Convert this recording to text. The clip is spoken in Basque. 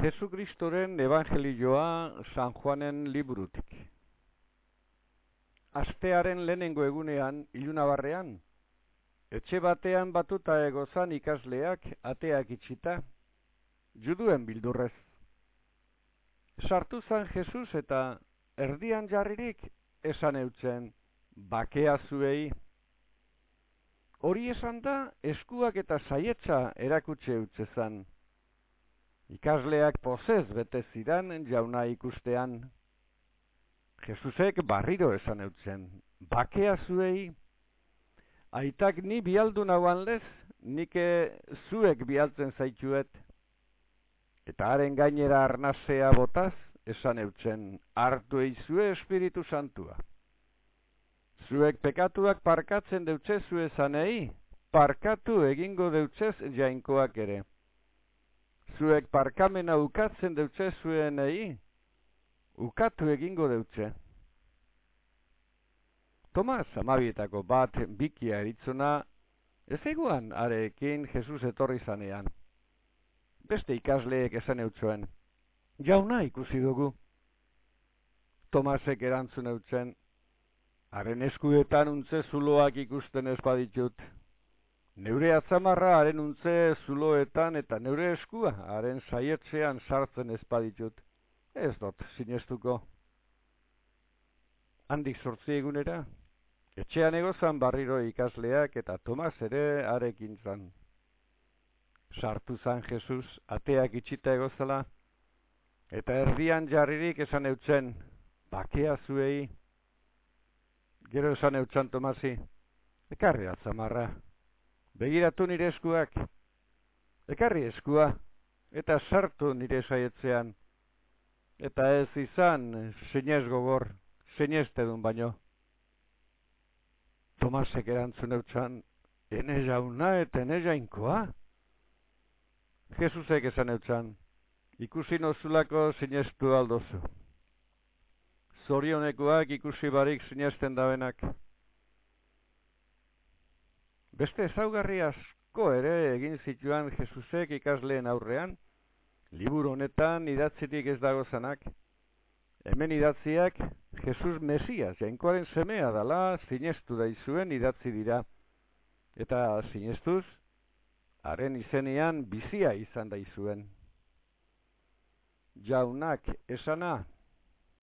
Jesukristoren evangelioa San Juanen liburutik. Astearen lehenengo egunean, ilunabarrean, etxe batean batuta egozan ikasleak ateak itxita, juduen bildurrez. Sartu zan Jesus eta erdian jarririk esan eutzen, bakea zuei. Hori esan da, eskuak eta saietza erakutse utzezan. Ikasleak pozez bete zidan jauna ikustean. Jesusek barriro esan eutzen, bakea zuei, aitak ni bialdu nauan lez, nik zuek bialtzen zaituet. Eta haren gainera arnazea botaz, esan eutzen, hartu eizue espiritu santua. Zuek pekatuak parkatzen deutze zuezanei, parkatu egingo deutzez jainkoak ere zuek parkamena ukatzen deutze zuenei, ukatu egingo deutze. Tomas amabietako bat bikia eritzuna, ez eguan arekin Jesus etorri zanean. Beste ikasleek esan eutzuen, jauna ikusi dugu. Tomasek erantzun eutzen, haren eskuetan untze zuloak ikusten espaditut. Neure atzamarra haren untze zuloetan eta neure eskua haren saietzean sartzen ezpaditut. Ez dut, sinestuko. Handik sortzi egunera, etxean egozan barriro ikasleak eta Tomas ere arekin zan. Sartu zan Jesus, ateak itxita egozala, eta erdian jarririk esan eutzen, bakea zuei. Gero esan eutzen Tomasi, ekarri atzamarra. Begiratu nire eskuak, ekarri eskua, eta sartu nire saietzean, eta ez izan sinez gogor, sinezte dun baino. Tomasek erantzun eutxan, ene jauna eta ene jainkoa? Jesusek esan eutxan, ikusi nozulako sineztu aldozu. Zorionekoak ikusi barik sinezten dabenak. Beste ezaugarri asko ere egin zituan Jesusek ikasleen aurrean, liburu honetan idatzirik ez dago zanak, hemen idatziak Jesus Mesias, jainkoaren semea dala, zinestu daizuen idatzi dira, eta zinestuz, haren izenean bizia izan daizuen. Jaunak esana,